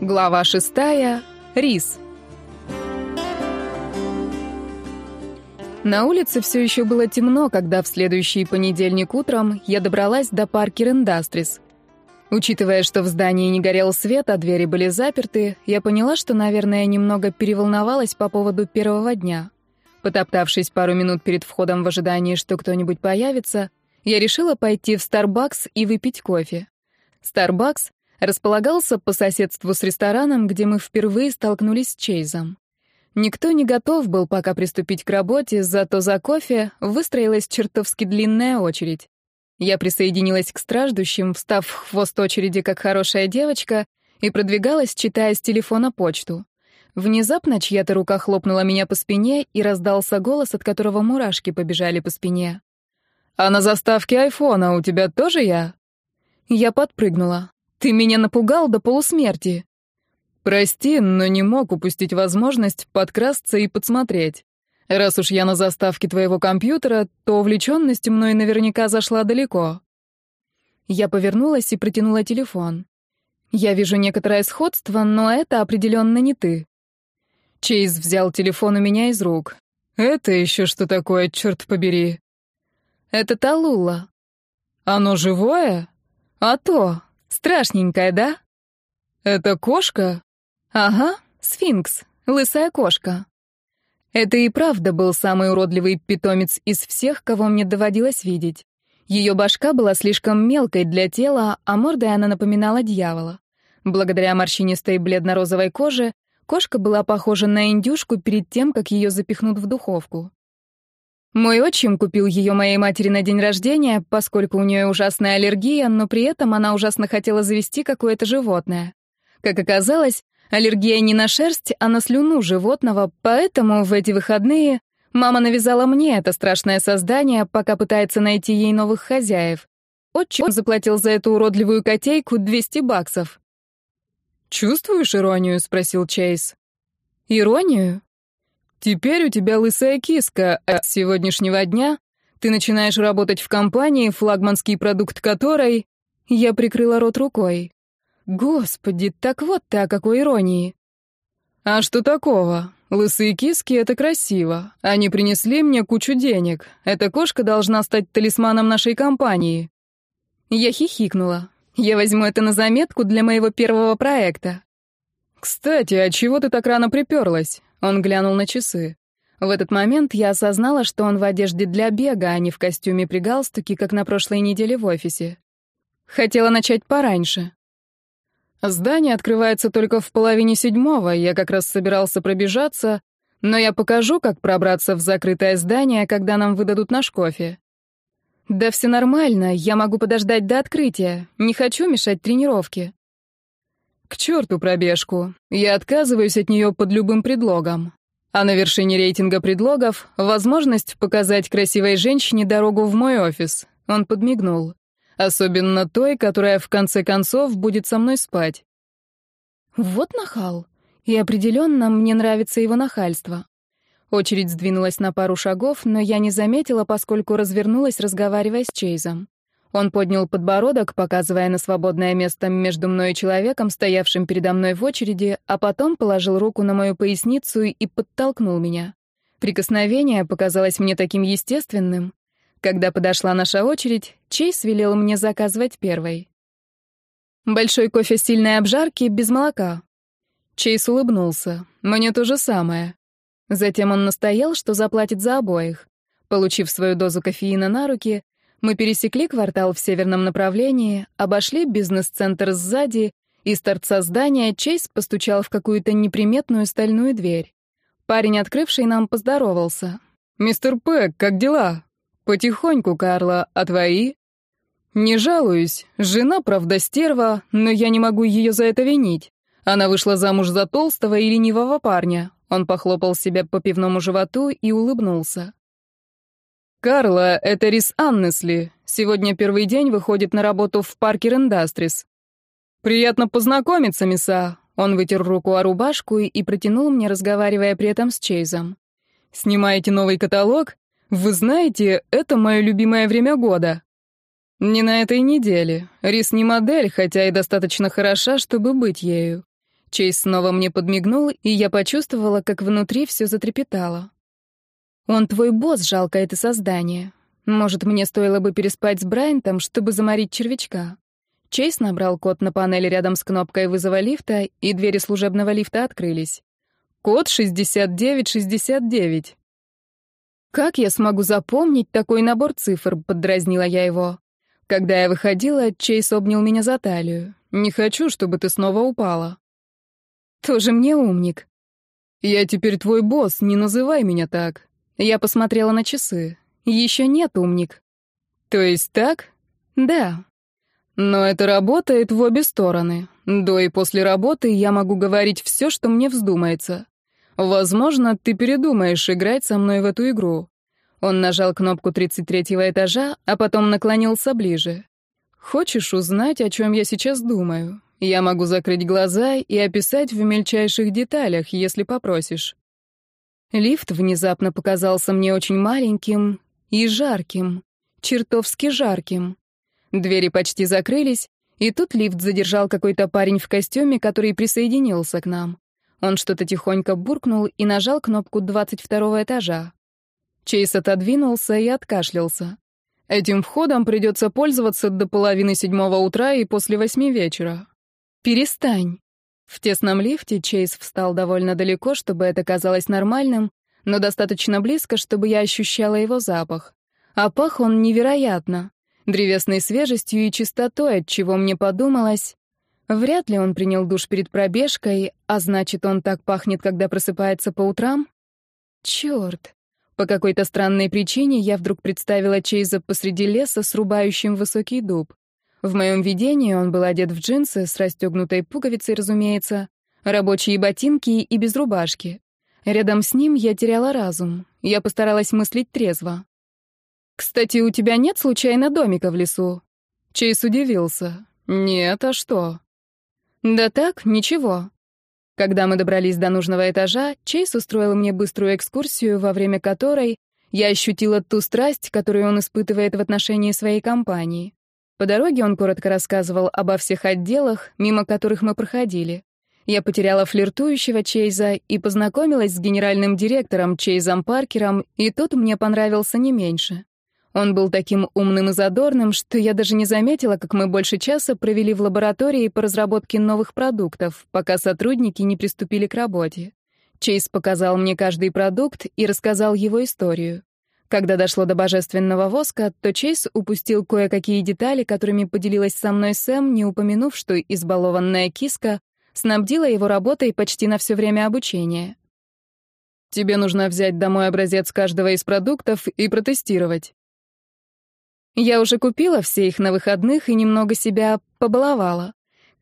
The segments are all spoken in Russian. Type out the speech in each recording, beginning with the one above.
Глава шестая. Рис. На улице все еще было темно, когда в следующий понедельник утром я добралась до Паркер Индастрис. Учитывая, что в здании не горел свет, а двери были заперты, я поняла, что, наверное, немного переволновалась по поводу первого дня. Потоптавшись пару минут перед входом в ожидании, что кто-нибудь появится, я решила пойти в Starbucks и выпить кофе. Starbucks располагался по соседству с рестораном, где мы впервые столкнулись с Чейзом. Никто не готов был пока приступить к работе, зато за кофе выстроилась чертовски длинная очередь. Я присоединилась к страждущим, встав в хвост очереди как хорошая девочка, и продвигалась, читая с телефона почту. Внезапно чья-то рука хлопнула меня по спине, и раздался голос, от которого мурашки побежали по спине. «А на заставке айфона у тебя тоже я?» Я подпрыгнула. Ты меня напугал до полусмерти. Прости, но не мог упустить возможность подкрасться и подсмотреть. Раз уж я на заставке твоего компьютера, то увлеченность мной наверняка зашла далеко. Я повернулась и протянула телефон. Я вижу некоторое сходство, но это определенно не ты. Чейз взял телефон у меня из рук. «Это еще что такое, черт побери?» «Это Талула». «Оно живое?» «А то», Страшненькая, да? Это кошка? Ага, сфинкс, лысая кошка. Это и правда был самый уродливый питомец из всех, кого мне доводилось видеть. Ее башка была слишком мелкой для тела, а мордой она напоминала дьявола. Благодаря морщинистой бледно-розовой коже кошка была похожа на индюшку перед тем, как ее запихнут в духовку. Мой отчим купил ее моей матери на день рождения, поскольку у нее ужасная аллергия, но при этом она ужасно хотела завести какое-то животное. Как оказалось, аллергия не на шерсть, а на слюну животного, поэтому в эти выходные мама навязала мне это страшное создание, пока пытается найти ей новых хозяев. Отчим заплатил за эту уродливую котейку 200 баксов. «Чувствуешь иронию?» — спросил Чейз. «Иронию?» Теперь у тебя лысая киска, а с сегодняшнего дня ты начинаешь работать в компании, флагманский продукт которой... Я прикрыла рот рукой. Господи, так вот ты о какой иронии. А что такого? Лысые киски — это красиво. Они принесли мне кучу денег. Эта кошка должна стать талисманом нашей компании. Я хихикнула. Я возьму это на заметку для моего первого проекта. «Кстати, а чего ты так рано приперлась? Он глянул на часы. В этот момент я осознала, что он в одежде для бега, а не в костюме при галстуке, как на прошлой неделе в офисе. Хотела начать пораньше. Здание открывается только в половине седьмого, я как раз собирался пробежаться, но я покажу, как пробраться в закрытое здание, когда нам выдадут наш кофе. Да все нормально, я могу подождать до открытия, не хочу мешать тренировке. К черту пробежку. Я отказываюсь от нее под любым предлогом. А на вершине рейтинга предлогов — возможность показать красивой женщине дорогу в мой офис. Он подмигнул. Особенно той, которая в конце концов будет со мной спать. Вот нахал. И определенно мне нравится его нахальство. Очередь сдвинулась на пару шагов, но я не заметила, поскольку развернулась, разговаривая с Чейзом. Он поднял подбородок, показывая на свободное место между мной и человеком, стоявшим передо мной в очереди, а потом положил руку на мою поясницу и подтолкнул меня. Прикосновение показалось мне таким естественным. Когда подошла наша очередь, Чейз велел мне заказывать первой. «Большой кофе сильной обжарки, без молока». Чейз улыбнулся. «Мне то же самое». Затем он настоял, что заплатит за обоих. Получив свою дозу кофеина на руки, мы пересекли квартал в северном направлении, обошли бизнес-центр сзади, и из торца здания Чейз постучал в какую-то неприметную стальную дверь. Парень, открывший нам, поздоровался. «Мистер Пэк, как дела?» «Потихоньку, Карла, а твои?» «Не жалуюсь. Жена, правда, стерва, но я не могу ее за это винить. Она вышла замуж за толстого и ленивого парня». Он похлопал себя по пивному животу и улыбнулся. «Карла, это Рис Аннесли. Сегодня первый день выходит на работу в Паркер Индастрис». «Приятно познакомиться, мисса». Он вытер руку о рубашку и протянул мне, разговаривая при этом с Чейзом. «Снимаете новый каталог? Вы знаете, это мое любимое время года». «Не на этой неделе. Рис не модель, хотя и достаточно хороша, чтобы быть ею». Чейз снова мне подмигнул, и я почувствовала, как внутри все затрепетало. Он твой босс, жалко это создание. Может, мне стоило бы переспать с Брайантом, чтобы заморить червячка. Чейз набрал код на панели рядом с кнопкой вызова лифта, и двери служебного лифта открылись. Код 6969. «Как я смогу запомнить такой набор цифр?» — поддразнила я его. Когда я выходила, Чейз обнял меня за талию. «Не хочу, чтобы ты снова упала». «Тоже мне умник». «Я теперь твой босс, не называй меня так. Я посмотрела на часы. Еще нет, умник. То есть так? Да. Но это работает в обе стороны. До и после работы я могу говорить все, что мне вздумается. Возможно, ты передумаешь играть со мной в эту игру. Он нажал кнопку 33-го этажа, а потом наклонился ближе. Хочешь узнать, о чем я сейчас думаю? Я могу закрыть глаза и описать в мельчайших деталях, если попросишь. Лифт внезапно показался мне очень маленьким и жарким, чертовски жарким. Двери почти закрылись, и тут лифт задержал какой-то парень в костюме, который присоединился к нам. Он что-то тихонько буркнул и нажал кнопку 22 этажа. Чейз отодвинулся и откашлялся. Этим входом придется пользоваться до половины седьмого утра и после восьми вечера. «Перестань!» В тесном лифте Чейз встал довольно далеко, чтобы это казалось нормальным, но достаточно близко, чтобы я ощущала его запах. А пах он невероятно. Древесной свежестью и чистотой, от чего мне подумалось. Вряд ли он принял душ перед пробежкой, а значит, он так пахнет, когда просыпается по утрам? Чёрт. По какой-то странной причине я вдруг представила Чейза посреди леса, срубающим высокий дуб. В моем видении он был одет в джинсы с расстегнутой пуговицей, разумеется, рабочие ботинки и без рубашки. Рядом с ним я теряла разум. Я постаралась мыслить трезво. «Кстати, у тебя нет случайно домика в лесу?» Чейз удивился. «Нет, а что?» «Да так, ничего». Когда мы добрались до нужного этажа, Чейз устроил мне быструю экскурсию, во время которой я ощутила ту страсть, которую он испытывает в отношении своей компании. По дороге он коротко рассказывал обо всех отделах, мимо которых мы проходили. Я потеряла флиртующего Чейза и познакомилась с генеральным директором Чейзом Паркером, и тот мне понравился не меньше. Он был таким умным и задорным, что я даже не заметила, как мы больше часа провели в лаборатории по разработке новых продуктов, пока сотрудники не приступили к работе. Чейз показал мне каждый продукт и рассказал его историю. Когда дошло до божественного воска, то Чейз упустил кое-какие детали, которыми поделилась со мной Сэм, не упомянув, что избалованная киска снабдила его работой почти на все время обучения. «Тебе нужно взять домой образец каждого из продуктов и протестировать». Я уже купила все их на выходных и немного себя побаловала.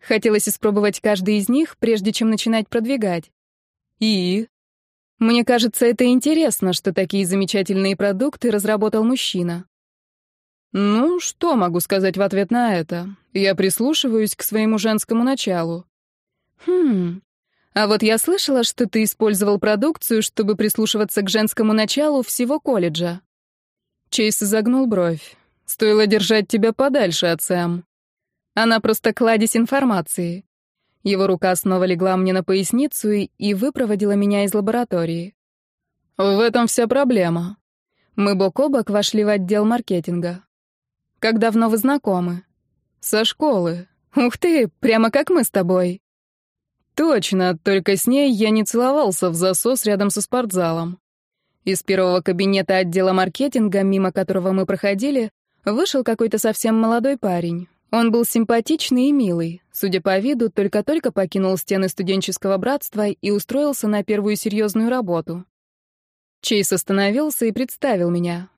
Хотелось испробовать каждый из них, прежде чем начинать продвигать. «И?» Мне кажется, это интересно, что такие замечательные продукты разработал мужчина. Ну, что могу сказать в ответ на это? Я прислушиваюсь к своему женскому началу. Хм. А вот я слышала, что ты использовал продукцию, чтобы прислушиваться к женскому началу всего колледжа. Чейз изогнул бровь. Стоило держать тебя подальше от Сэм. Она просто кладезь информации. Его рука снова легла мне на поясницу и, и выпроводила меня из лаборатории. В этом вся проблема. Мы бок о бок вошли в отдел маркетинга. Как давно вы знакомы? Со школы. Ух ты, прямо как мы с тобой. Точно, только с ней я не целовался в засос рядом со спортзалом. Из первого кабинета отдела маркетинга, мимо которого мы проходили, вышел какой-то совсем молодой парень. Он был симпатичный и милый. Судя по виду, только-только покинул стены студенческого братства и устроился на первую серьезную работу. Чейз остановился и представил меня.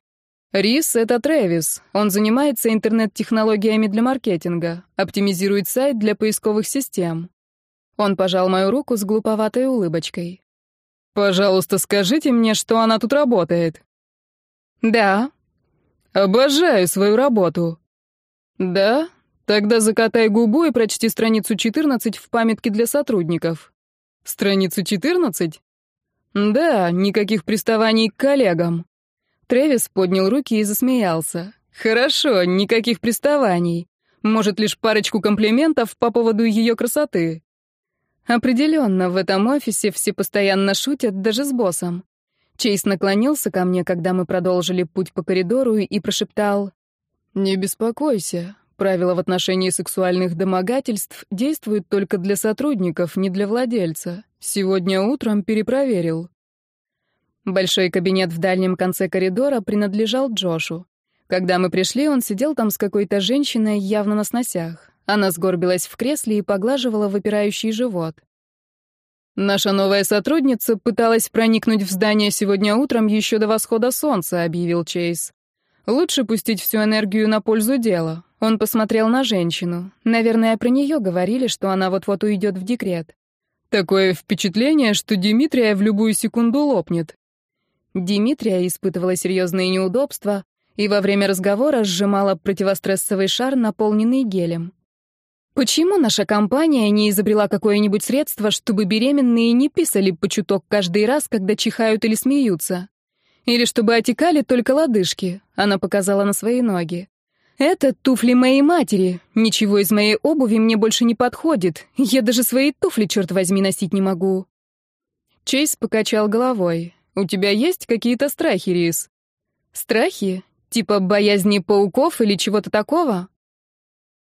«Рис — это Трэвис. Он занимается интернет-технологиями для маркетинга, оптимизирует сайт для поисковых систем». Он пожал мою руку с глуповатой улыбочкой. «Пожалуйста, скажите мне, что она тут работает». «Да». «Обожаю свою работу». «Да? Тогда закатай губу и прочти страницу 14 в памятке для сотрудников. Страницу 14? Да, никаких приставаний к коллегам. Трэвис поднял руки и засмеялся. Хорошо, никаких приставаний. Может, лишь парочку комплиментов по поводу ее красоты. Определенно, в этом офисе все постоянно шутят, даже с боссом. Чейз наклонился ко мне, когда мы продолжили путь по коридору, и прошептал «Не беспокойся, Правила в отношении сексуальных домогательств действуют только для сотрудников, не для владельца. Сегодня утром перепроверил. Большой кабинет в дальнем конце коридора принадлежал Джошу. Когда мы пришли, он сидел там с какой-то женщиной, явно на сносях. Она сгорбилась в кресле и поглаживала выпирающий живот. «Наша новая сотрудница пыталась проникнуть в здание сегодня утром еще до восхода солнца», — объявил Чейз. «Лучше пустить всю энергию на пользу дела. Он посмотрел на женщину. Наверное, про нее говорили, что она вот-вот уйдет в декрет. Такое впечатление, что Димитрия в любую секунду лопнет. Димитрия испытывала серьезные неудобства и во время разговора сжимала противострессовый шар, наполненный гелем. Почему наша компания не изобрела какое-нибудь средство, чтобы беременные не писали по чуток каждый раз, когда чихают или смеются? Или чтобы отекали только лодыжки? Она показала на свои ноги. «Это туфли моей матери. Ничего из моей обуви мне больше не подходит. Я даже свои туфли, черт возьми, носить не могу». Чейз покачал головой. «У тебя есть какие-то страхи, Рис?» «Страхи? Типа боязни пауков или чего-то такого?»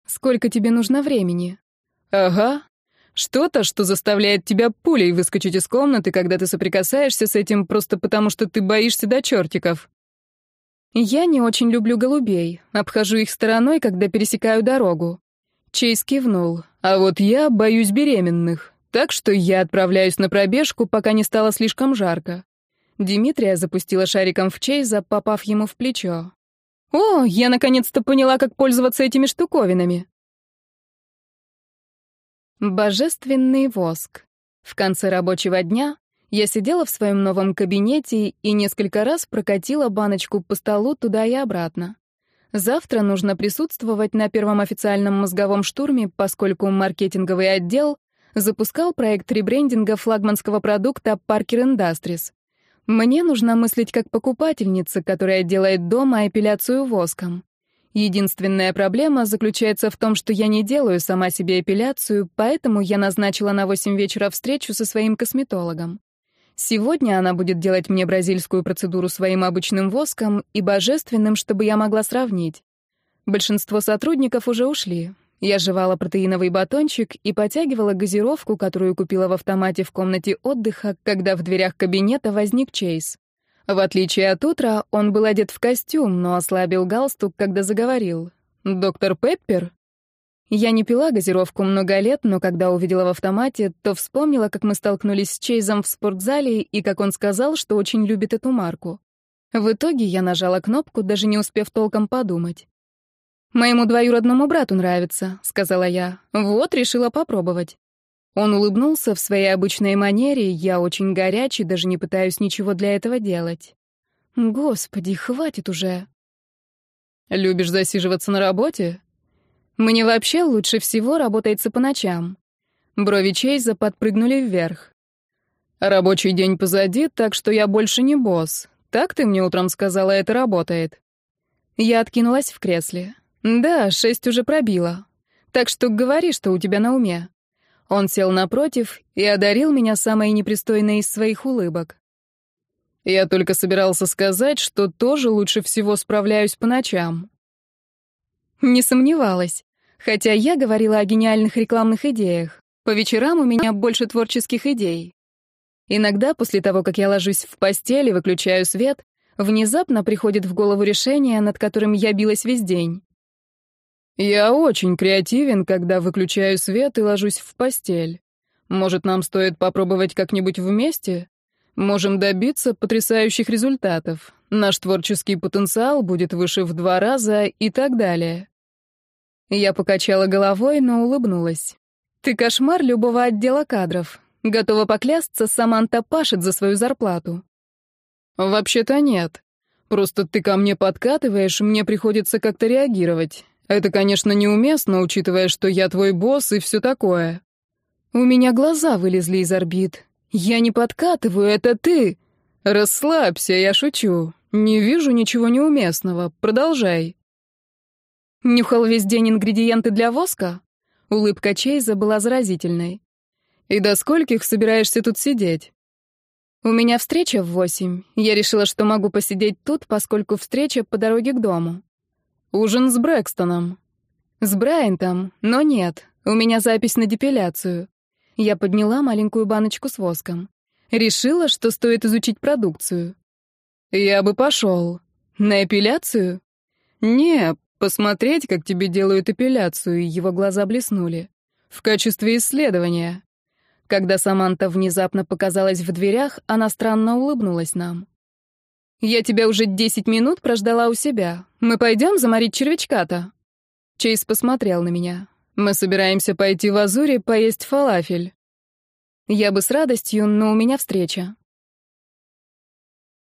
«Сколько тебе нужно времени?» «Ага. Что-то, что заставляет тебя пулей выскочить из комнаты, когда ты соприкасаешься с этим просто потому, что ты боишься до чертиков». Я не очень люблю голубей, обхожу их стороной, когда пересекаю дорогу. Чейз кивнул. А вот я боюсь беременных, так что я отправляюсь на пробежку, пока не стало слишком жарко. Димитрия запустила шариком в Чейза, попав ему в плечо. «О, я наконец-то поняла, как пользоваться этими штуковинами!» Божественный воск. В конце рабочего дня я сидела в своем новом кабинете и несколько раз прокатила баночку по столу туда и обратно. Завтра нужно присутствовать на первом официальном мозговом штурме, поскольку маркетинговый отдел запускал проект ребрендинга флагманского продукта Parker Industries. Мне нужно мыслить как покупательница, которая делает дома эпиляцию воском. Единственная проблема заключается в том, что я не делаю сама себе эпиляцию, поэтому я назначила на 8 вечера встречу со своим косметологом. Сегодня она будет делать мне бразильскую процедуру своим обычным воском и божественным, чтобы я могла сравнить. Большинство сотрудников уже ушли. Я жевала протеиновый батончик и потягивала газировку, которую купила в автомате в комнате отдыха, когда в дверях кабинета возник Чейз. В отличие от утра, он был одет в костюм, но ослабил галстук, когда заговорил. «Доктор Пеппер?» Я не пила газировку много лет, но когда увидела в автомате, то вспомнила, как мы столкнулись с Чейзом в спортзале и как он сказал, что очень любит эту марку. В итоге я нажала кнопку, даже не успев толком подумать. «Моему двоюродному брату нравится», — сказала я. «Вот, решила попробовать». Он улыбнулся в своей обычной манере, я очень горячий, даже не пытаюсь ничего для этого делать. «Господи, хватит уже!» «Любишь засиживаться на работе?» Мне вообще лучше всего работается по ночам. Брови Чейза подпрыгнули вверх. Рабочий день позади, так что я больше не босс. Так ты мне утром сказала, это работает. Я откинулась в кресле. Да, шесть уже пробило. Так что говори, что у тебя на уме. Он сел напротив и одарил меня самой непристойной из своих улыбок. Я только собирался сказать, что тоже лучше всего справляюсь по ночам. Не сомневалась. Хотя я говорила о гениальных рекламных идеях. По вечерам у меня больше творческих идей. Иногда, после того, как я ложусь в постель и выключаю свет, внезапно приходит в голову решение, над которым я билась весь день. Я очень креативен, когда выключаю свет и ложусь в постель. Может, нам стоит попробовать как-нибудь вместе? Можем добиться потрясающих результатов. Наш творческий потенциал будет выше в два раза и так далее. Я покачала головой, но улыбнулась. «Ты кошмар любого отдела кадров. Готова поклясться, Саманта пашет за свою зарплату». «Вообще-то нет. Просто ты ко мне подкатываешь, мне приходится как-то реагировать. Это, конечно, неуместно, учитывая, что я твой босс и все такое». У меня глаза вылезли из орбит. «Я не подкатываю, это ты!» «Расслабься, я шучу. Не вижу ничего неуместного. Продолжай». Нюхал весь день ингредиенты для воска? Улыбка Чейза была заразительной. И до скольких собираешься тут сидеть? У меня встреча в восемь. Я решила, что могу посидеть тут, поскольку встреча по дороге к дому. Ужин с Брэкстоном. С Брайантом, но нет. У меня запись на депиляцию. Я подняла маленькую баночку с воском. Решила, что стоит изучить продукцию. Я бы пошел. На эпиляцию? Не, Посмотреть, как тебе делают эпиляцию, его глаза блеснули. В качестве исследования. Когда Саманта внезапно показалась в дверях, она странно улыбнулась нам. «Я тебя уже десять минут прождала у себя. Мы пойдем заморить червячка-то?» Чейз посмотрел на меня. «Мы собираемся пойти в Азуре поесть фалафель». «Я бы с радостью, но у меня встреча».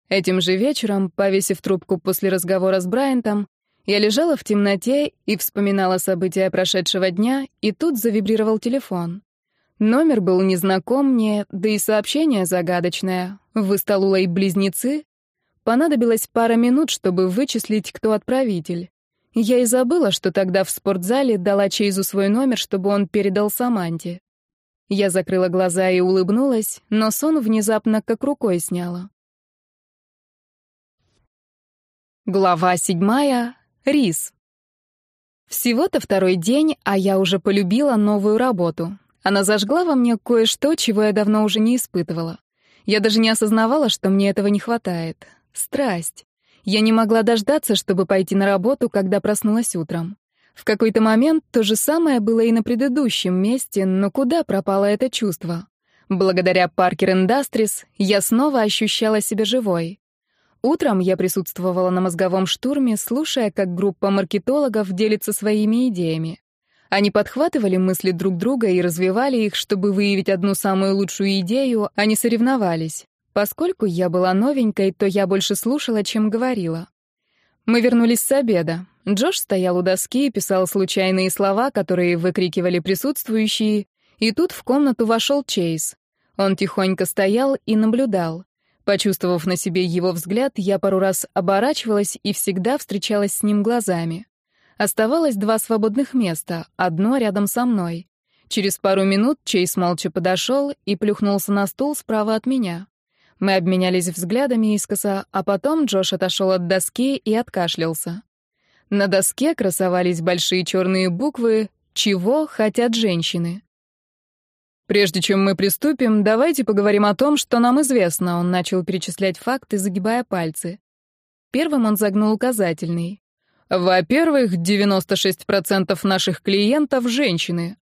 Этим же вечером, повесив трубку после разговора с Брайантом, я лежала в темноте и вспоминала события прошедшего дня, и тут завибрировал телефон. Номер был незнаком мне, да и сообщение загадочное. «Вы с близнецы?» Понадобилось пара минут, чтобы вычислить, кто отправитель. Я и забыла, что тогда в спортзале дала Чейзу свой номер, чтобы он передал Саманте. Я закрыла глаза и улыбнулась, но сон внезапно как рукой сняла. Глава седьмая. Рис. Всего-то второй день, а я уже полюбила новую работу. Она зажгла во мне кое-что, чего я давно уже не испытывала. Я даже не осознавала, что мне этого не хватает. Страсть. Я не могла дождаться, чтобы пойти на работу, когда проснулась утром. В какой-то момент то же самое было и на предыдущем месте, но куда пропало это чувство? Благодаря Parker Industries я снова ощущала себя живой. Утром я присутствовала на мозговом штурме, слушая, как группа маркетологов делится своими идеями. Они подхватывали мысли друг друга и развивали их, чтобы выявить одну самую лучшую идею, они а соревновались. Поскольку я была новенькой, то я больше слушала, чем говорила. Мы вернулись с обеда. Джош стоял у доски и писал случайные слова, которые выкрикивали присутствующие, и тут в комнату вошел Чейз. Он тихонько стоял и наблюдал. Почувствовав на себе его взгляд, я пару раз оборачивалась и всегда встречалась с ним глазами. Оставалось два свободных места, одно рядом со мной. Через пару минут Чейз молча подошел и плюхнулся на стул справа от меня. Мы обменялись взглядами искоса, а потом Джош отошел от доски и откашлялся. На доске красовались большие черные буквы «Чего хотят женщины?». Прежде чем мы приступим, давайте поговорим о том, что нам известно. Он начал перечислять факты, загибая пальцы. Первым он загнул указательный. Во-первых, 96% наших клиентов — женщины.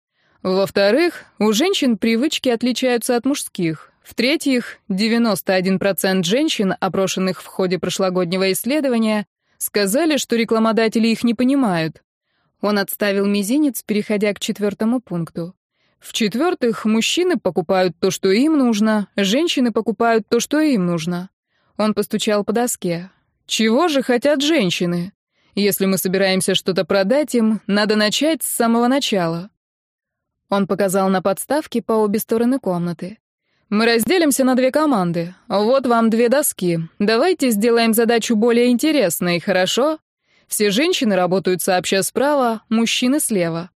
Во-вторых, у женщин привычки отличаются от мужских. В-третьих, 91% женщин, опрошенных в ходе прошлогоднего исследования, сказали, что рекламодатели их не понимают. Он отставил мизинец, переходя к четвертому пункту. В-четвертых, мужчины покупают то, что им нужно, женщины покупают то, что им нужно. Он постучал по доске. Чего же хотят женщины? Если мы собираемся что-то продать им, надо начать с самого начала. Он показал на подставке по обе стороны комнаты. Мы разделимся на две команды. Вот вам две доски. Давайте сделаем задачу более интересной, хорошо? Все женщины работают сообща справа, мужчины слева.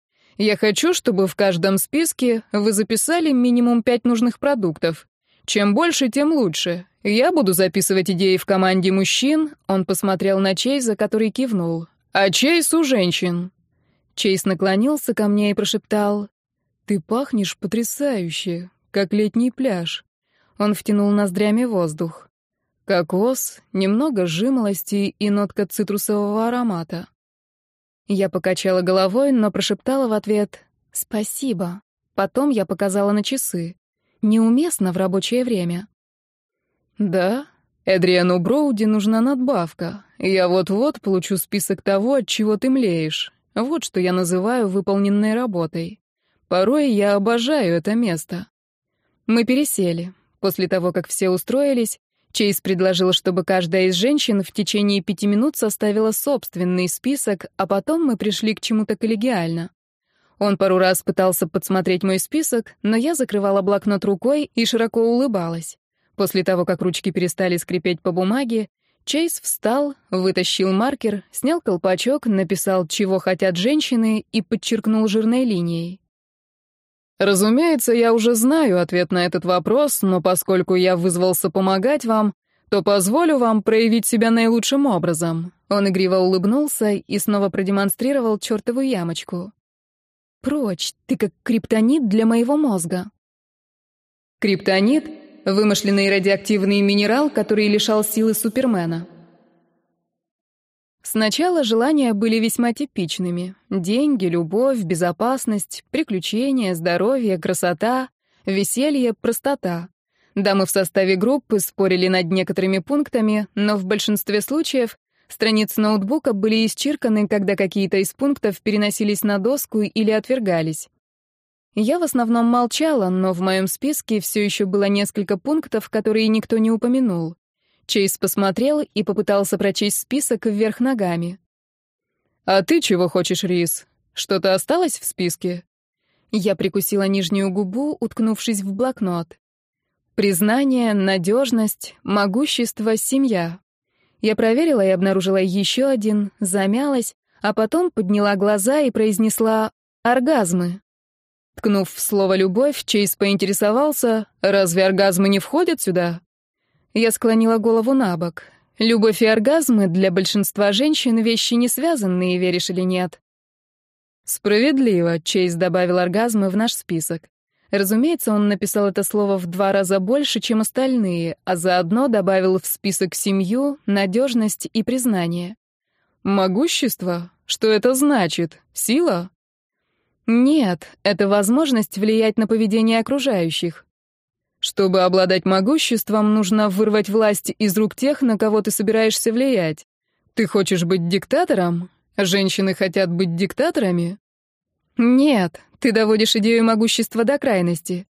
Я хочу, чтобы в каждом списке вы записали минимум пять нужных продуктов. Чем больше, тем лучше. Я буду записывать идеи в команде мужчин. Он посмотрел на Чейза, который кивнул. А Чейз у женщин. Чейз наклонился ко мне и прошептал. «Ты пахнешь потрясающе, как летний пляж». Он втянул ноздрями воздух. Кокос, немного жимолости и нотка цитрусового аромата. Я покачала головой, но прошептала в ответ «Спасибо». Потом я показала на часы. Неуместно в рабочее время. «Да, Эдриану Броуди нужна надбавка. Я вот-вот получу список того, от чего ты млеешь. Вот что я называю выполненной работой. Порой я обожаю это место». Мы пересели. После того, как все устроились, Чейз предложил, чтобы каждая из женщин в течение пяти минут составила собственный список, а потом мы пришли к чему-то коллегиально. Он пару раз пытался подсмотреть мой список, но я закрывала блокнот рукой и широко улыбалась. После того, как ручки перестали скрипеть по бумаге, Чейз встал, вытащил маркер, снял колпачок, написал, чего хотят женщины, и подчеркнул жирной линией. Разумеется, я уже знаю ответ на этот вопрос, но поскольку я вызвался помогать вам, то позволю вам проявить себя наилучшим образом». Он игриво улыбнулся и снова продемонстрировал чертову ямочку. «Прочь, ты как криптонит для моего мозга». Криптонит — вымышленный радиоактивный минерал, который лишал силы Супермена. Сначала желания были весьма типичными. Деньги, любовь, безопасность, приключения, здоровье, красота, веселье, простота. Дамы в составе группы спорили над некоторыми пунктами, но в большинстве случаев страницы ноутбука были исчерканы, когда какие-то из пунктов переносились на доску или отвергались. Я в основном молчала, но в моем списке все еще было несколько пунктов, которые никто не упомянул. Чейз посмотрел и попытался прочесть список вверх ногами. «А ты чего хочешь, Рис? Что-то осталось в списке?» Я прикусила нижнюю губу, уткнувшись в блокнот. «Признание, надежность, могущество, семья». Я проверила и обнаружила еще один, замялась, а потом подняла глаза и произнесла «оргазмы». Ткнув в слово «любовь», Чейз поинтересовался, «Разве оргазмы не входят сюда?» Я склонила голову на бок. Любовь и оргазмы для большинства женщин — вещи не связанные, веришь или нет. Справедливо, Чейз добавил оргазмы в наш список. Разумеется, он написал это слово в два раза больше, чем остальные, а заодно добавил в список семью, надежность и признание. Могущество? Что это значит? Сила? Нет, это возможность влиять на поведение окружающих. Чтобы обладать могуществом, нужно вырвать власть из рук тех, на кого ты собираешься влиять. Ты хочешь быть диктатором? Женщины хотят быть диктаторами? Нет, ты доводишь идею могущества до крайности.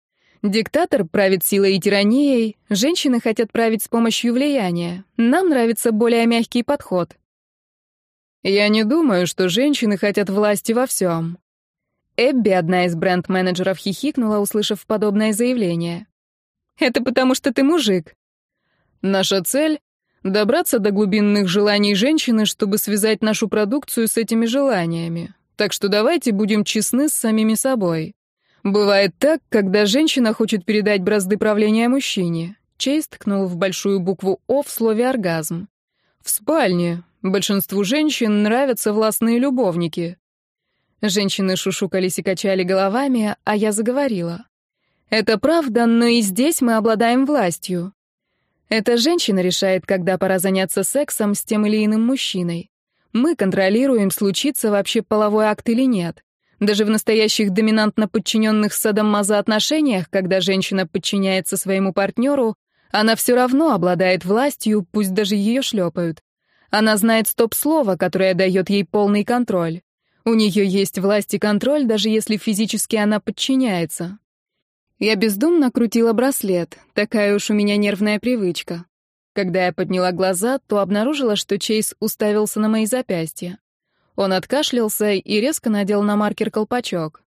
Диктатор правит силой и тиранией, женщины хотят править с помощью влияния. Нам нравится более мягкий подход. Я не думаю, что женщины хотят власти во всем. Эбби, одна из бренд-менеджеров, хихикнула, услышав подобное заявление. Это потому, что ты мужик. Наша цель — добраться до глубинных желаний женщины, чтобы связать нашу продукцию с этими желаниями. Так что давайте будем честны с самими собой. Бывает так, когда женщина хочет передать бразды правления мужчине. Чейз ткнул в большую букву «О» в слове «оргазм». В спальне. Большинству женщин нравятся властные любовники. Женщины шушукались и качали головами, а я заговорила. Это правда, но и здесь мы обладаем властью. Эта женщина решает, когда пора заняться сексом с тем или иным мужчиной. Мы контролируем, случится вообще половой акт или нет. Даже в настоящих доминантно подчиненных садомаза отношениях, когда женщина подчиняется своему партнеру, она все равно обладает властью, пусть даже ее шлепают. Она знает стоп-слово, которое дает ей полный контроль. У нее есть власть и контроль, даже если физически она подчиняется. Я бездумно крутила браслет, такая уж у меня нервная привычка. Когда я подняла глаза, то обнаружила, что Чейз уставился на мои запястья. Он откашлялся и резко надел на маркер колпачок.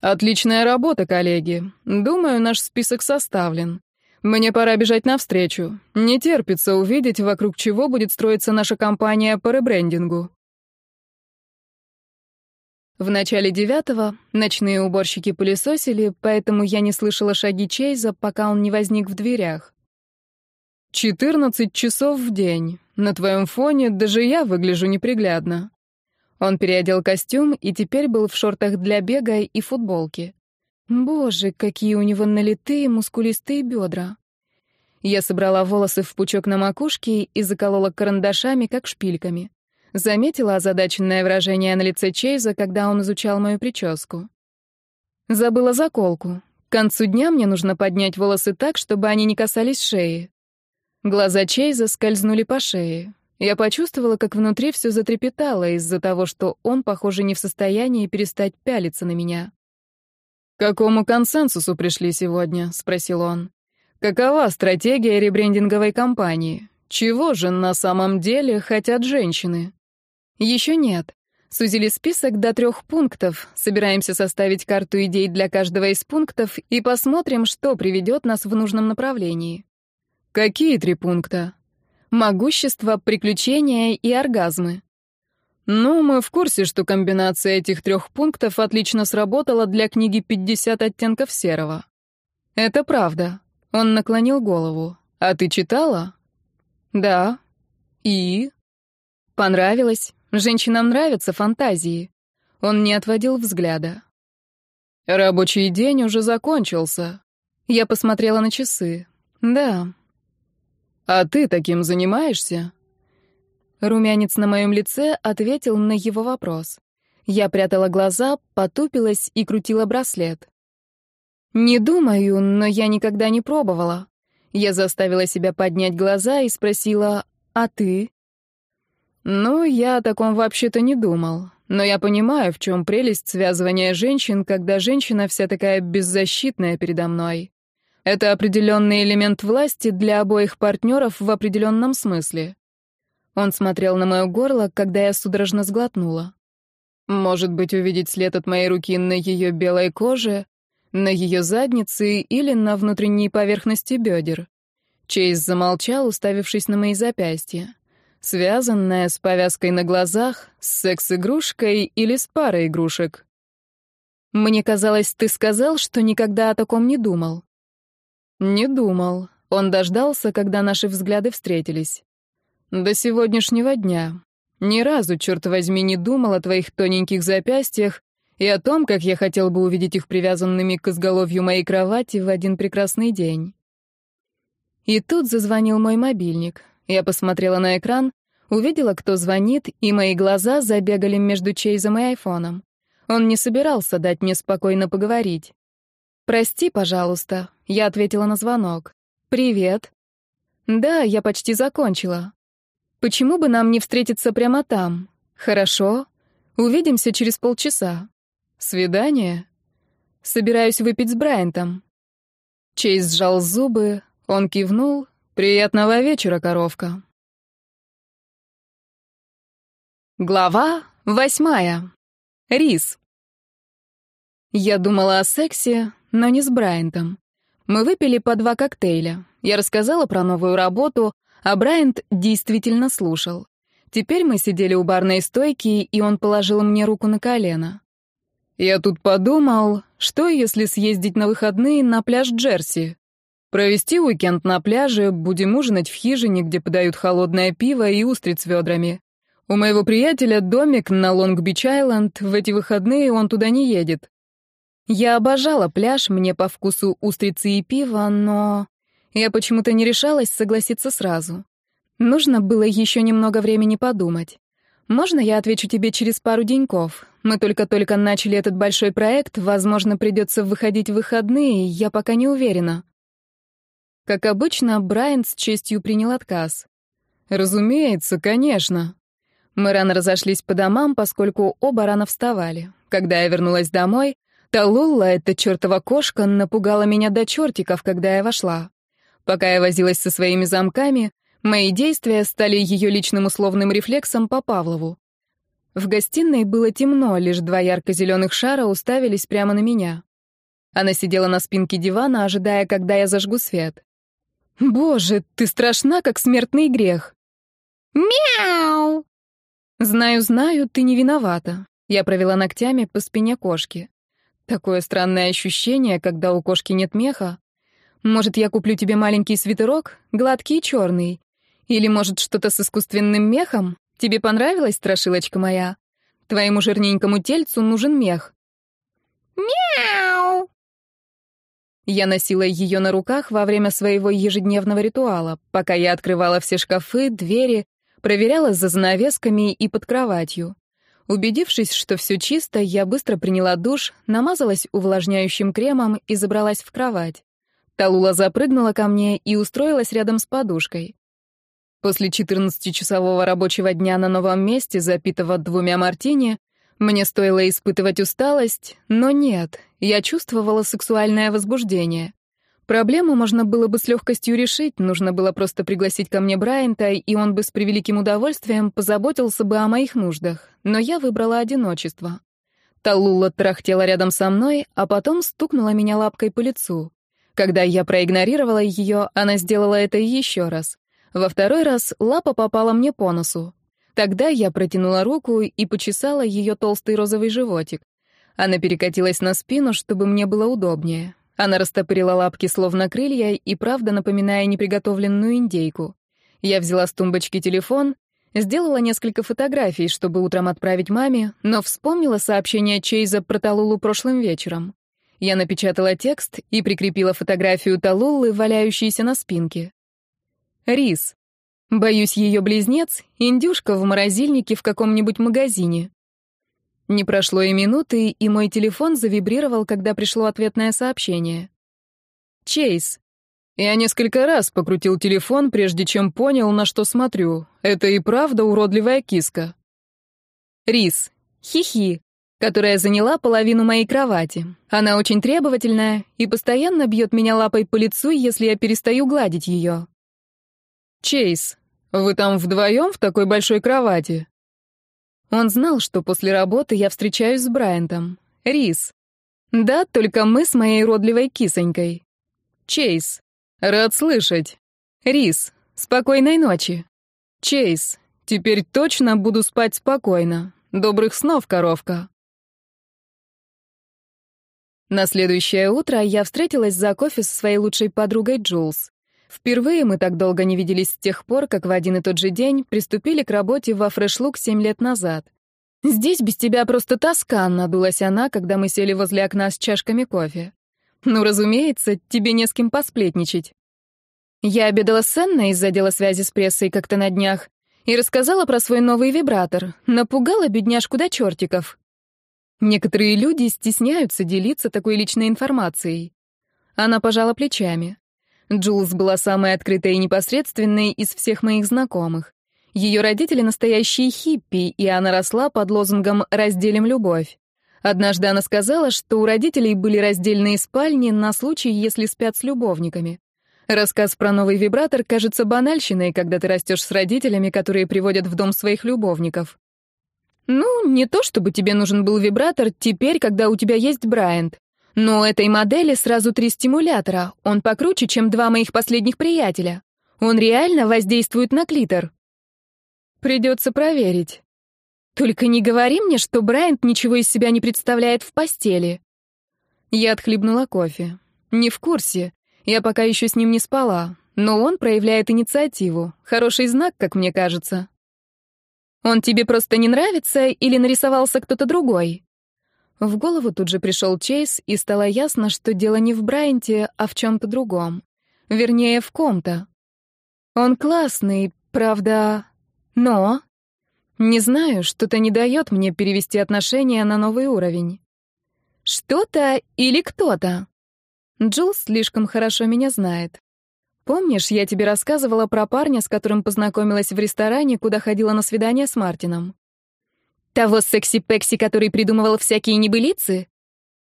«Отличная работа, коллеги. Думаю, наш список составлен. Мне пора бежать навстречу. Не терпится увидеть, вокруг чего будет строиться наша компания по ребрендингу». В начале девятого ночные уборщики пылесосили, поэтому я не слышала шаги Чейза, пока он не возник в дверях. «Четырнадцать часов в день. На твоем фоне даже я выгляжу неприглядно». Он переодел костюм и теперь был в шортах для бега и футболке. Боже, какие у него налитые мускулистые бедра. Я собрала волосы в пучок на макушке и заколола карандашами, как шпильками. Заметила озадаченное выражение на лице Чейза, когда он изучал мою прическу. Забыла заколку. К концу дня мне нужно поднять волосы так, чтобы они не касались шеи. Глаза Чейза скользнули по шее. Я почувствовала, как внутри все затрепетало из-за того, что он, похоже, не в состоянии перестать пялиться на меня. «К какому консенсусу пришли сегодня?» — спросил он. «Какова стратегия ребрендинговой кампании? Чего же на самом деле хотят женщины? Еще нет. Сузили список до трех пунктов. Собираемся составить карту идей для каждого из пунктов и посмотрим, что приведет нас в нужном направлении. Какие три пункта? Могущество, приключения и оргазмы. Ну, мы в курсе, что комбинация этих трех пунктов отлично сработала для книги «50 оттенков серого». Это правда. Он наклонил голову. А ты читала? Да. И? Понравилось? Женщинам нравятся фантазии. Он не отводил взгляда. Рабочий день уже закончился. Я посмотрела на часы. Да. А ты таким занимаешься? Румянец на моем лице ответил на его вопрос. Я прятала глаза, потупилась и крутила браслет. «Не думаю, но я никогда не пробовала. Я заставила себя поднять глаза и спросила «А ты?» «Ну, я о таком вообще-то не думал. Но я понимаю, в чем прелесть связывания женщин, когда женщина вся такая беззащитная передо мной. Это определенный элемент власти для обоих партнеров в определенном смысле». Он смотрел на мое горло, когда я судорожно сглотнула. Может быть, увидеть след от моей руки на ее белой коже на ее заднице или на внутренней поверхности бедер. Чейз замолчал, уставившись на мои запястья. Связанная с повязкой на глазах, с секс-игрушкой или с парой игрушек. «Мне казалось, ты сказал, что никогда о таком не думал». «Не думал. Он дождался, когда наши взгляды встретились. До сегодняшнего дня. Ни разу, черт возьми, не думал о твоих тоненьких запястьях и о том, как я хотел бы увидеть их привязанными к изголовью моей кровати в один прекрасный день. И тут зазвонил мой мобильник. Я посмотрела на экран, увидела, кто звонит, и мои глаза забегали между Чейзом и айфоном. Он не собирался дать мне спокойно поговорить. «Прости, пожалуйста», — я ответила на звонок. «Привет». «Да, я почти закончила». «Почему бы нам не встретиться прямо там?» «Хорошо. Увидимся через полчаса». Свидание? Собираюсь выпить с Брайантом. Чейз сжал зубы, он кивнул. Приятного вечера, коровка. Глава восьмая. Рис. Я думала о сексе, но не с Брайантом. Мы выпили по два коктейля. Я рассказала про новую работу, а Брайант действительно слушал. Теперь мы сидели у барной стойки, и он положил мне руку на колено. Я тут подумал, что если съездить на выходные на пляж Джерси? Провести уикенд на пляже, будем ужинать в хижине, где подают холодное пиво и устриц ведрами. У моего приятеля домик на Лонг-Бич-Айленд, в эти выходные он туда не едет. Я обожала пляж, мне по вкусу устрицы и пиво, но... Я почему-то не решалась согласиться сразу. Нужно было еще немного времени подумать. «Можно я отвечу тебе через пару деньков? Мы только-только начали этот большой проект, возможно, придется выходить в выходные, я пока не уверена. Как обычно, Брайан с честью принял отказ. Разумеется, конечно. Мы рано разошлись по домам, поскольку оба рано вставали. Когда я вернулась домой, Талулла, эта чертова кошка, напугала меня до чертиков, когда я вошла. Пока я возилась со своими замками, мои действия стали ее личным условным рефлексом по Павлову. В гостиной было темно, лишь два ярко-зеленых шара уставились прямо на меня. Она сидела на спинке дивана, ожидая, когда я зажгу свет. «Боже, ты страшна, как смертный грех!» «Мяу!» «Знаю, знаю, ты не виновата». Я провела ногтями по спине кошки. Такое странное ощущение, когда у кошки нет меха. Может, я куплю тебе маленький свитерок, гладкий и черный? Или, может, что-то с искусственным мехом? Тебе понравилась страшилочка моя? Твоему жирненькому тельцу нужен мех. Мяу! Я носила ее на руках во время своего ежедневного ритуала, пока я открывала все шкафы, двери, проверяла за занавесками и под кроватью. Убедившись, что все чисто, я быстро приняла душ, намазалась увлажняющим кремом и забралась в кровать. Талула запрыгнула ко мне и устроилась рядом с подушкой. После 14-часового рабочего дня на новом месте, запитого двумя мартини, мне стоило испытывать усталость, но нет, я чувствовала сексуальное возбуждение. Проблему можно было бы с легкостью решить, нужно было просто пригласить ко мне Брайанта, и он бы с превеликим удовольствием позаботился бы о моих нуждах. Но я выбрала одиночество. Талула трахтела рядом со мной, а потом стукнула меня лапкой по лицу. Когда я проигнорировала ее, она сделала это еще раз. Во второй раз лапа попала мне по носу. Тогда я протянула руку и почесала ее толстый розовый животик. Она перекатилась на спину, чтобы мне было удобнее. Она растопырила лапки, словно крылья, и правда напоминая неприготовленную индейку. Я взяла с тумбочки телефон, сделала несколько фотографий, чтобы утром отправить маме, но вспомнила сообщение Чейза про Талулу прошлым вечером. Я напечатала текст и прикрепила фотографию Талулы, валяющейся на спинке. Рис. Боюсь, ее близнец — индюшка в морозильнике в каком-нибудь магазине. Не прошло и минуты, и мой телефон завибрировал, когда пришло ответное сообщение. Чейз. Я несколько раз покрутил телефон, прежде чем понял, на что смотрю. Это и правда уродливая киска. Рис. Хихи, которая заняла половину моей кровати. Она очень требовательная и постоянно бьет меня лапой по лицу, если я перестаю гладить ее. «Чейз, вы там вдвоем в такой большой кровати?» Он знал, что после работы я встречаюсь с Брайантом. Рис. «Да, только мы с моей родливой кисонькой». «Чейз, рад слышать». «Рис, спокойной ночи». «Чейз, теперь точно буду спать спокойно. Добрых снов, коровка». На следующее утро я встретилась за кофе со своей лучшей подругой Джулс. Впервые мы так долго не виделись с тех пор, как в один и тот же день приступили к работе во фрешлук семь лет назад. «Здесь без тебя просто тоска», — надулась она, когда мы сели возле окна с чашками кофе. «Ну, разумеется, тебе не с кем посплетничать». Я обедала с Энной из за дела связи с прессой как-то на днях и рассказала про свой новый вибратор. Напугала бедняжку до чертиков. Некоторые люди стесняются делиться такой личной информацией. Она пожала плечами. Джулс была самой открытой и непосредственной из всех моих знакомых. Ее родители настоящие хиппи, и она росла под лозунгом «разделим любовь». Однажды она сказала, что у родителей были раздельные спальни на случай, если спят с любовниками. Рассказ про новый вибратор кажется банальщиной, когда ты растешь с родителями, которые приводят в дом своих любовников. Ну, не то чтобы тебе нужен был вибратор теперь, когда у тебя есть Брайант. Но у этой модели сразу три стимулятора. Он покруче, чем два моих последних приятеля. Он реально воздействует на клитор. Придется проверить. Только не говори мне, что Брайант ничего из себя не представляет в постели. Я отхлебнула кофе. Не в курсе. Я пока еще с ним не спала. Но он проявляет инициативу. Хороший знак, как мне кажется. Он тебе просто не нравится или нарисовался кто-то другой? В голову тут же пришел Чейз, и стало ясно, что дело не в Брайанте, а в чем-то другом. Вернее, в ком-то. Он классный, правда... Но... Не знаю, что-то не дает мне перевести отношения на новый уровень. Что-то или кто-то. Джул слишком хорошо меня знает. Помнишь, я тебе рассказывала про парня, с которым познакомилась в ресторане, куда ходила на свидание с Мартином? Того секси-пекси, который придумывал всякие небылицы?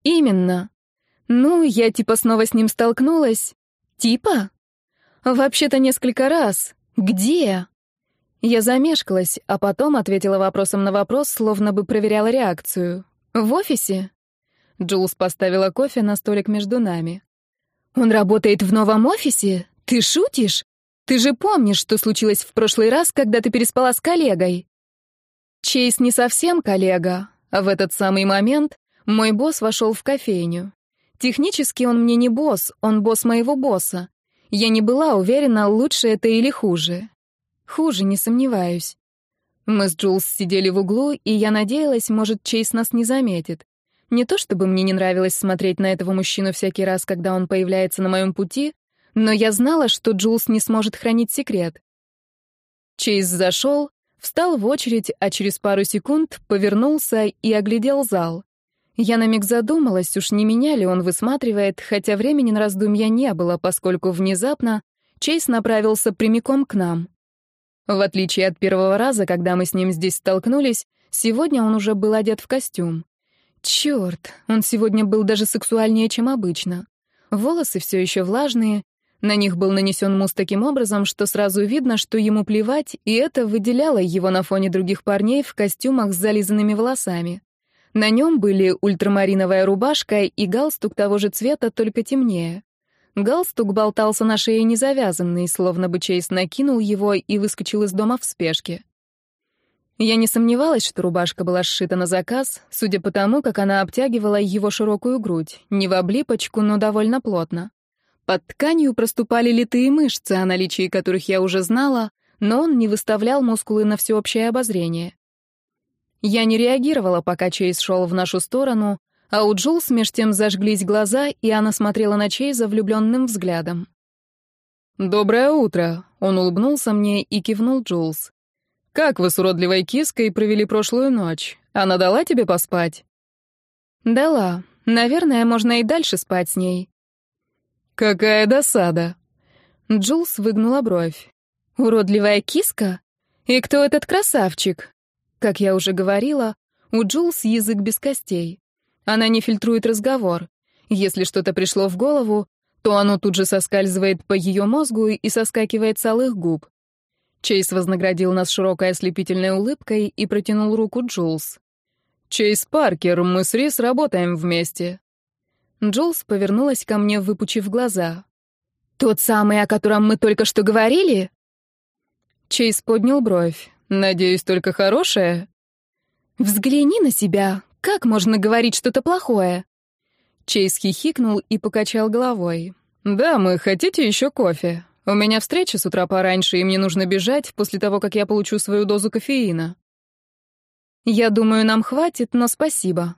Именно. Ну, я типа снова с ним столкнулась. Типа? Вообще-то несколько раз. Где? Я замешкалась, а потом ответила вопросом на вопрос, словно бы проверяла реакцию. В офисе? Джулс поставила кофе на столик между нами. Он работает в новом офисе? Ты шутишь? Ты же помнишь, что случилось в прошлый раз, когда ты переспала с коллегой? Чейз не совсем коллега. А в этот самый момент мой босс вошел в кофейню. Технически он мне не босс, он босс моего босса. Я не была уверена, лучше это или хуже. Хуже, не сомневаюсь. Мы с Джулс сидели в углу, и я надеялась, может, Чейз нас не заметит. Не то чтобы мне не нравилось смотреть на этого мужчину всякий раз, когда он появляется на моем пути, но я знала, что Джулс не сможет хранить секрет. Чейз зашел, встал в очередь, а через пару секунд повернулся и оглядел зал. Я на миг задумалась, уж не меня ли он высматривает, хотя времени на раздумья не было, поскольку внезапно Чейз направился прямиком к нам. В отличие от первого раза, когда мы с ним здесь столкнулись, сегодня он уже был одет в костюм. Чёрт, он сегодня был даже сексуальнее, чем обычно. Волосы всё ещё влажные, на них был нанесен мус таким образом, что сразу видно, что ему плевать, и это выделяло его на фоне других парней в костюмах с зализанными волосами. На нем были ультрамариновая рубашка и галстук того же цвета, только темнее. Галстук болтался на шее незавязанный, словно бы Чейз накинул его и выскочил из дома в спешке. Я не сомневалась, что рубашка была сшита на заказ, судя по тому, как она обтягивала его широкую грудь, не в облипочку, но довольно плотно. Под тканью проступали литые мышцы, о наличии которых я уже знала, но он не выставлял мускулы на всеобщее обозрение. Я не реагировала, пока Чейз шел в нашу сторону, а у Джулс меж тем зажглись глаза, и она смотрела на Чейза влюбленным взглядом. «Доброе утро», — он улыбнулся мне и кивнул Джулс. «Как вы с уродливой киской провели прошлую ночь? Она дала тебе поспать?» «Дала. Наверное, можно и дальше спать с ней. «Какая досада!» Джулс выгнула бровь. «Уродливая киска? И кто этот красавчик?» Как я уже говорила, у Джулс язык без костей. Она не фильтрует разговор. Если что-то пришло в голову, то оно тут же соскальзывает по ее мозгу и соскакивает с алых губ. Чейз вознаградил нас широкой ослепительной улыбкой и протянул руку Джулс. «Чейз Паркер, мы с Рис работаем вместе. Джулс повернулась ко мне, выпучив глаза. «Тот самый, о котором мы только что говорили?» Чейз поднял бровь. «Надеюсь, только хорошее?» «Взгляни на себя. Как можно говорить что-то плохое?» Чейз хихикнул и покачал головой. «Да, мы хотите еще кофе? У меня встреча с утра пораньше, и мне нужно бежать после того, как я получу свою дозу кофеина». «Я думаю, нам хватит, но спасибо».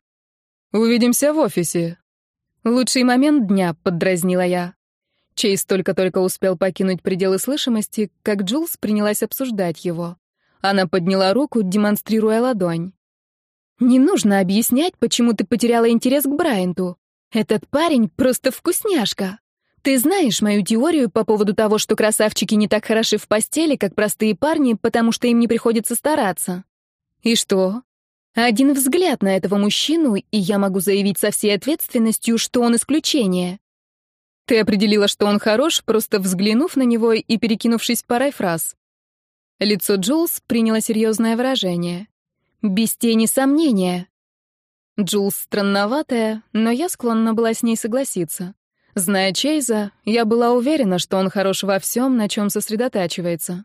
«Увидимся в офисе», «Лучший момент дня», — поддразнила я. Чейз только-только успел покинуть пределы слышимости, как Джулс принялась обсуждать его. Она подняла руку, демонстрируя ладонь. «Не нужно объяснять, почему ты потеряла интерес к Брайанту. Этот парень просто вкусняшка. Ты знаешь мою теорию по поводу того, что красавчики не так хороши в постели, как простые парни, потому что им не приходится стараться. И что? Один взгляд на этого мужчину, и я могу заявить со всей ответственностью, что он исключение. Ты определила, что он хорош, просто взглянув на него и перекинувшись парой фраз. Лицо Джулс приняло серьезное выражение. Без тени сомнения. Джулс странноватая, но я склонна была с ней согласиться. Зная Чейза, я была уверена, что он хорош во всем, на чем сосредотачивается.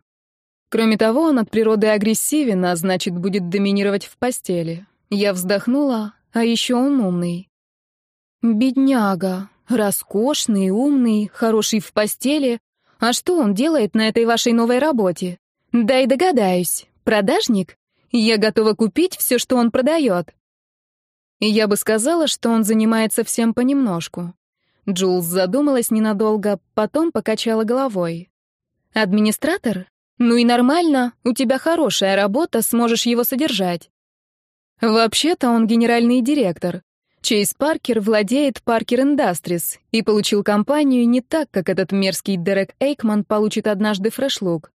Кроме того, он от природы агрессивен, а значит, будет доминировать в постели. Я вздохнула, а еще он умный. Бедняга, роскошный, умный, хороший в постели. А что он делает на этой вашей новой работе? Да и догадаюсь, продажник? Я готова купить все, что он продает. я бы сказала, что он занимается всем понемножку. Джулс задумалась ненадолго, потом покачала головой. Администратор? Ну и нормально, у тебя хорошая работа, сможешь его содержать. Вообще-то он генеральный директор. Чейз Паркер владеет Паркер Industries и получил компанию не так, как этот мерзкий Дерек Эйкман получит однажды фрешлук.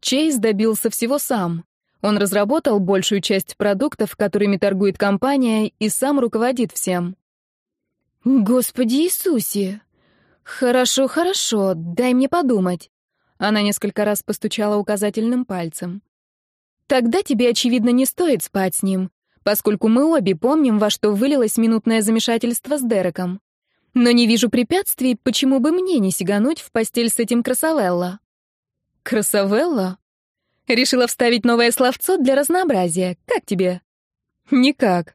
Чейз добился всего сам. Он разработал большую часть продуктов, которыми торгует компания, и сам руководит всем. «Господи Иисусе! Хорошо, хорошо, дай мне подумать. Она несколько раз постучала указательным пальцем. «Тогда тебе, очевидно, не стоит спать с ним, поскольку мы обе помним, во что вылилось минутное замешательство с Дереком. Но не вижу препятствий, почему бы мне не сигануть в постель с этим Красавелло». «Красавелло?» Решила вставить новое словцо для разнообразия. Как тебе? Никак.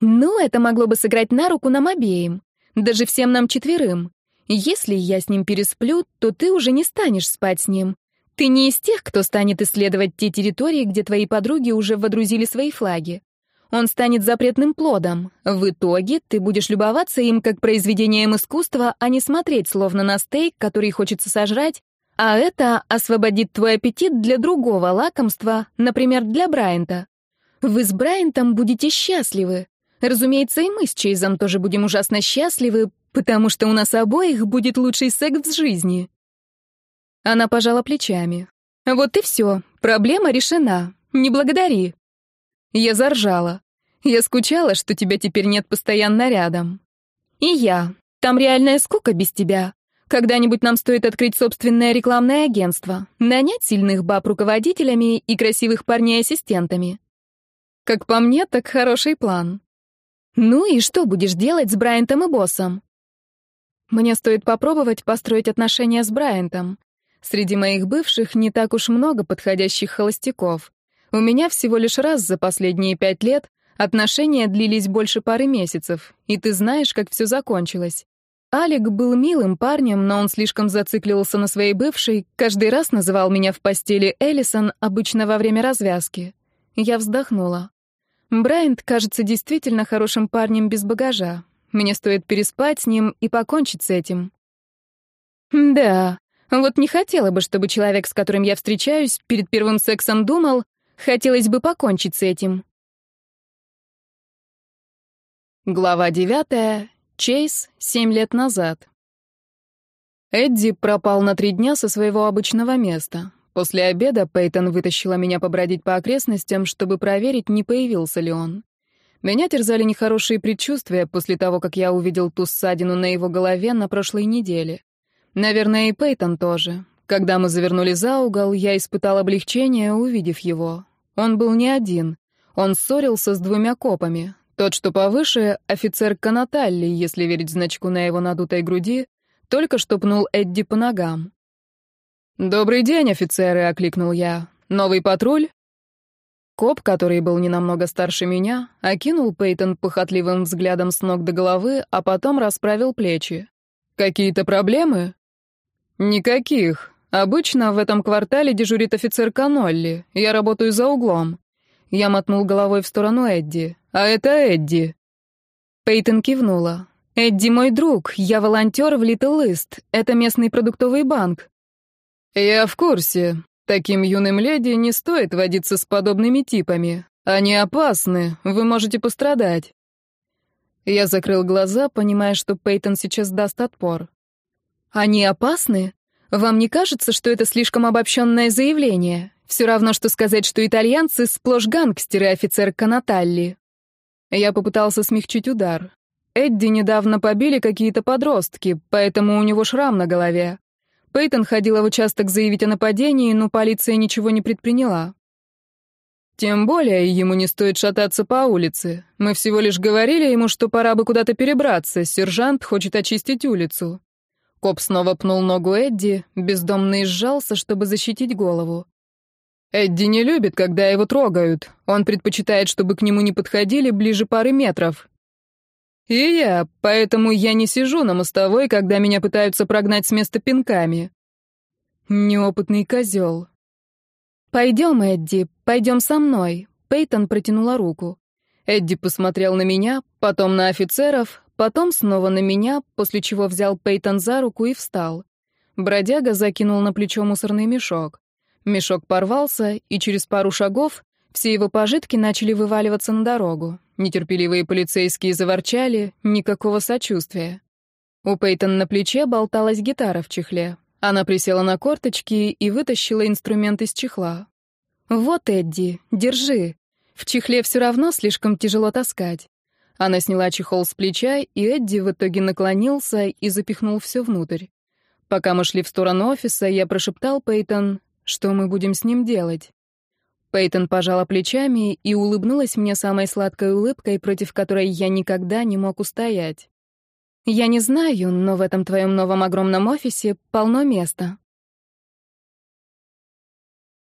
Ну, это могло бы сыграть на руку нам обеим. Даже всем нам четверым. Если я с ним пересплю, то ты уже не станешь спать с ним. Ты не из тех, кто станет исследовать те территории, где твои подруги уже водрузили свои флаги. Он станет запретным плодом. В итоге ты будешь любоваться им как произведением искусства, а не смотреть словно на стейк, который хочется сожрать, а это освободит твой аппетит для другого лакомства, например, для Брайанта. Вы с Брайантом будете счастливы. Разумеется, и мы с Чейзом тоже будем ужасно счастливы, потому что у нас обоих будет лучший секс в жизни». Она пожала плечами. «Вот и все, проблема решена. Не благодари». Я заржала. Я скучала, что тебя теперь нет постоянно рядом. И я. Там реальная скука без тебя. Когда-нибудь нам стоит открыть собственное рекламное агентство, нанять сильных баб руководителями и красивых парней ассистентами. Как по мне, так хороший план. Ну и что будешь делать с Брайантом и боссом? Мне стоит попробовать построить отношения с Брайантом. Среди моих бывших не так уж много подходящих холостяков. У меня всего лишь раз за последние пять лет отношения длились больше пары месяцев, и ты знаешь, как все закончилось. Алик был милым парнем, но он слишком зациклился на своей бывшей, каждый раз называл меня в постели Эллисон, обычно во время развязки. Я вздохнула. Брайант кажется действительно хорошим парнем без багажа. Мне стоит переспать с ним и покончить с этим. Да, вот не хотела бы, чтобы человек, с которым я встречаюсь, перед первым сексом думал, хотелось бы покончить с этим. Глава девятая. Чейз. Семь лет назад. Эдди пропал на три дня со своего обычного места. После обеда Пейтон вытащила меня побродить по окрестностям, чтобы проверить, не появился ли он. Меня терзали нехорошие предчувствия после того, как я увидел ту ссадину на его голове на прошлой неделе. Наверное, и Пейтон тоже. Когда мы завернули за угол, я испытал облегчение, увидев его. Он был не один. Он ссорился с двумя копами. Тот, что повыше, офицер Канаталли, если верить значку на его надутой груди, только что пнул Эдди по ногам. «Добрый день, офицеры!» — окликнул я. «Новый патруль?» Коп, который был не намного старше меня, окинул Пейтон похотливым взглядом с ног до головы, а потом расправил плечи. «Какие-то проблемы?» «Никаких. Обычно в этом квартале дежурит офицер Канолли. Я работаю за углом». Я мотнул головой в сторону Эдди. «А это Эдди». Пейтон кивнула. «Эдди мой друг. Я волонтер в Литл Ист. Это местный продуктовый банк». «Я в курсе. Таким юным леди не стоит водиться с подобными типами. Они опасны, вы можете пострадать. Я закрыл глаза, понимая, что Пейтон сейчас даст отпор. Они опасны? Вам не кажется, что это слишком обобщенное заявление? Все равно, что сказать, что итальянцы сплошь гангстеры, офицер Канаталли. Я попытался смягчить удар. Эдди недавно побили какие-то подростки, поэтому у него шрам на голове. Пейтон ходила в участок заявить о нападении, но полиция ничего не предприняла. Тем более ему не стоит шататься по улице. Мы всего лишь говорили ему, что пора бы куда-то перебраться, сержант хочет очистить улицу. Коп снова пнул ногу Эдди, бездомный сжался, чтобы защитить голову. Эдди не любит, когда его трогают. Он предпочитает, чтобы к нему не подходили ближе пары метров. И я, поэтому я не сижу на мостовой, когда меня пытаются прогнать с места пинками. Неопытный козел. «Пойдем, Эдди, пойдем со мной», — Пейтон протянула руку. Эдди посмотрел на меня, потом на офицеров, потом снова на меня, после чего взял Пейтон за руку и встал. Бродяга закинул на плечо мусорный мешок. Мешок порвался, и через пару шагов все его пожитки начали вываливаться на дорогу. Нетерпеливые полицейские заворчали, никакого сочувствия. У Пейтон на плече болталась гитара в чехле. Она присела на корточки и вытащила инструмент из чехла. «Вот, Эдди, держи. В чехле все равно слишком тяжело таскать». Она сняла чехол с плеча, и Эдди в итоге наклонился и запихнул все внутрь. Пока мы шли в сторону офиса, я прошептал Пейтон, что мы будем с ним делать. Пейтон пожала плечами и улыбнулась мне самой сладкой улыбкой, против которой я никогда не мог устоять. «Я не знаю, но в этом твоем новом огромном офисе полно места.